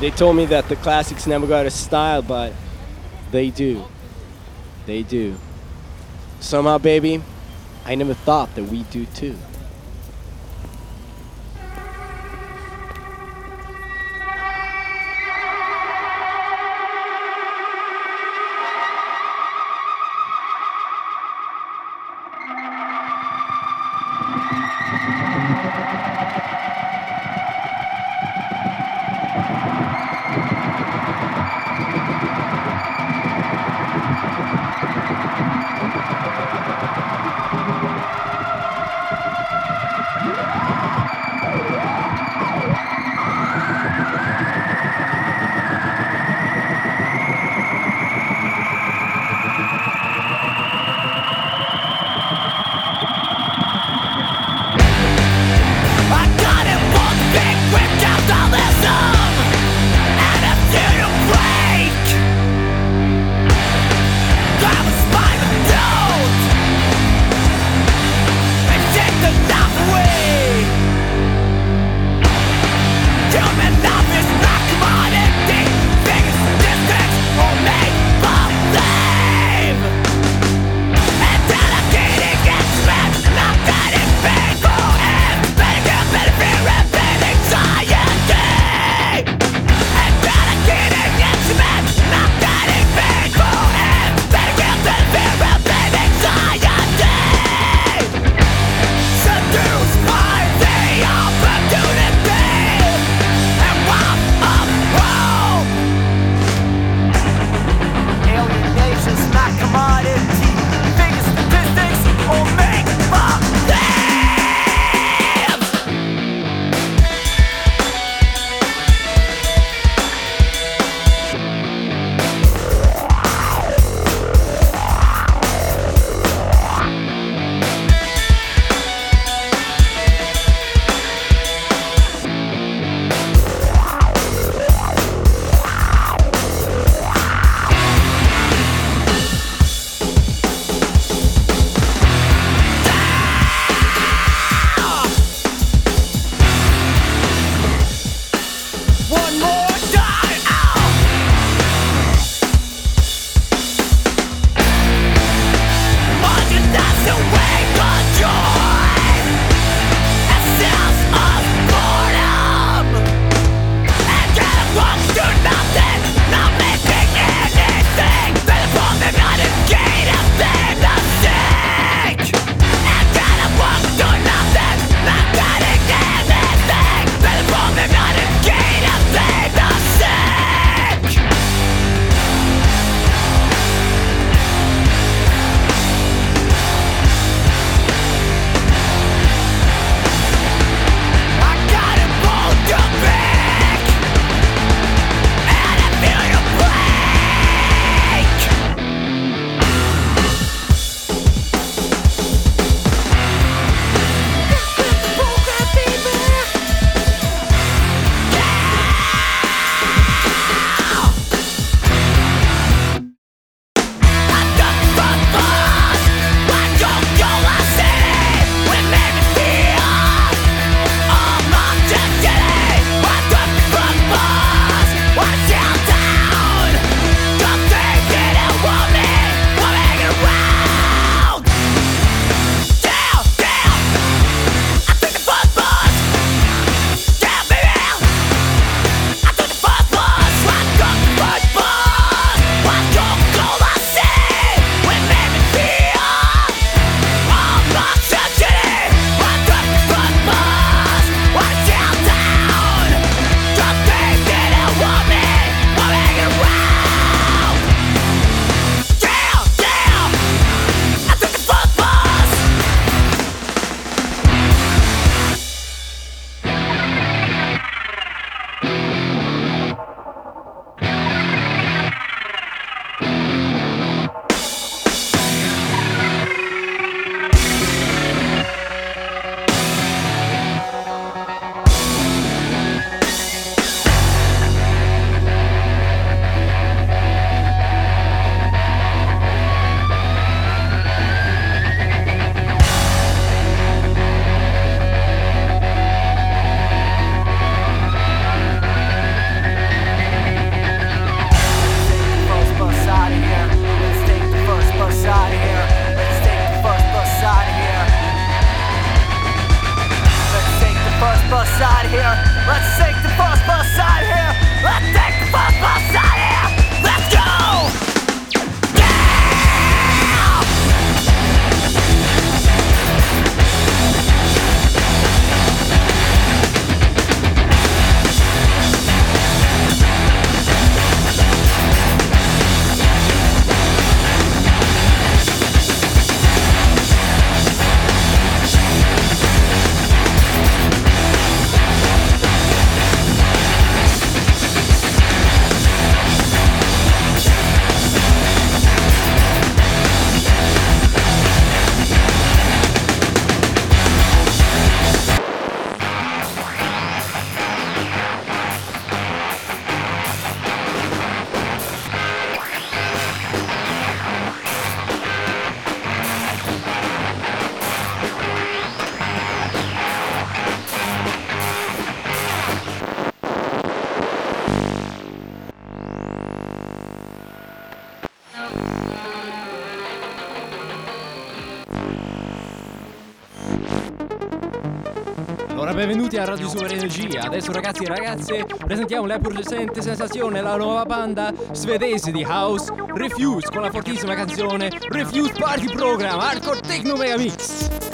They told me that the classics never got a style, but they do. They do. Somehow, baby, I never thought that we do too. Allora, benvenuti a Radio Super Energia. Adesso ragazzi e ragazze, presentiamo la presente sensazione, la nuova banda svedese di house, Refuse, con la fortissima canzone Refuse Party Program, Hardcore Techno Mega Mix.